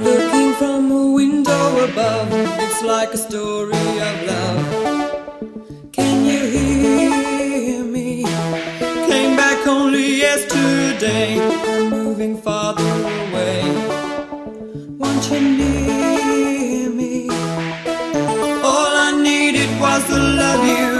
Looking from a window above, it's like a story of love. Can you hear me? Came back only yesterday. I'm moving farther away. Won't you near me? All I needed was to love you.